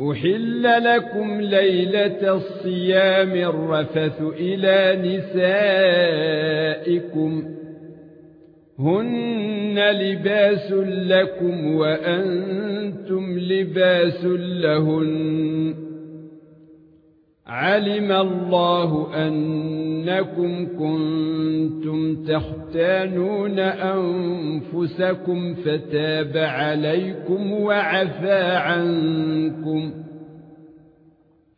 أحل لكم ليلة الصيام الرفث إلى نسائكم هن لباس لكم وأنتم لباس لهن علم الله أنكم كنتم تختانون أنفسكم فتاب عليكم وعفى عنكم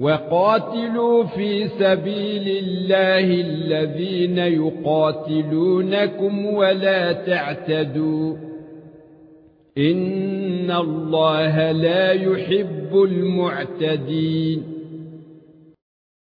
وقاتلوا في سبيل الله الذين يقاتلونكم ولا تعتدوا. إن الله لا يحب المعتدين.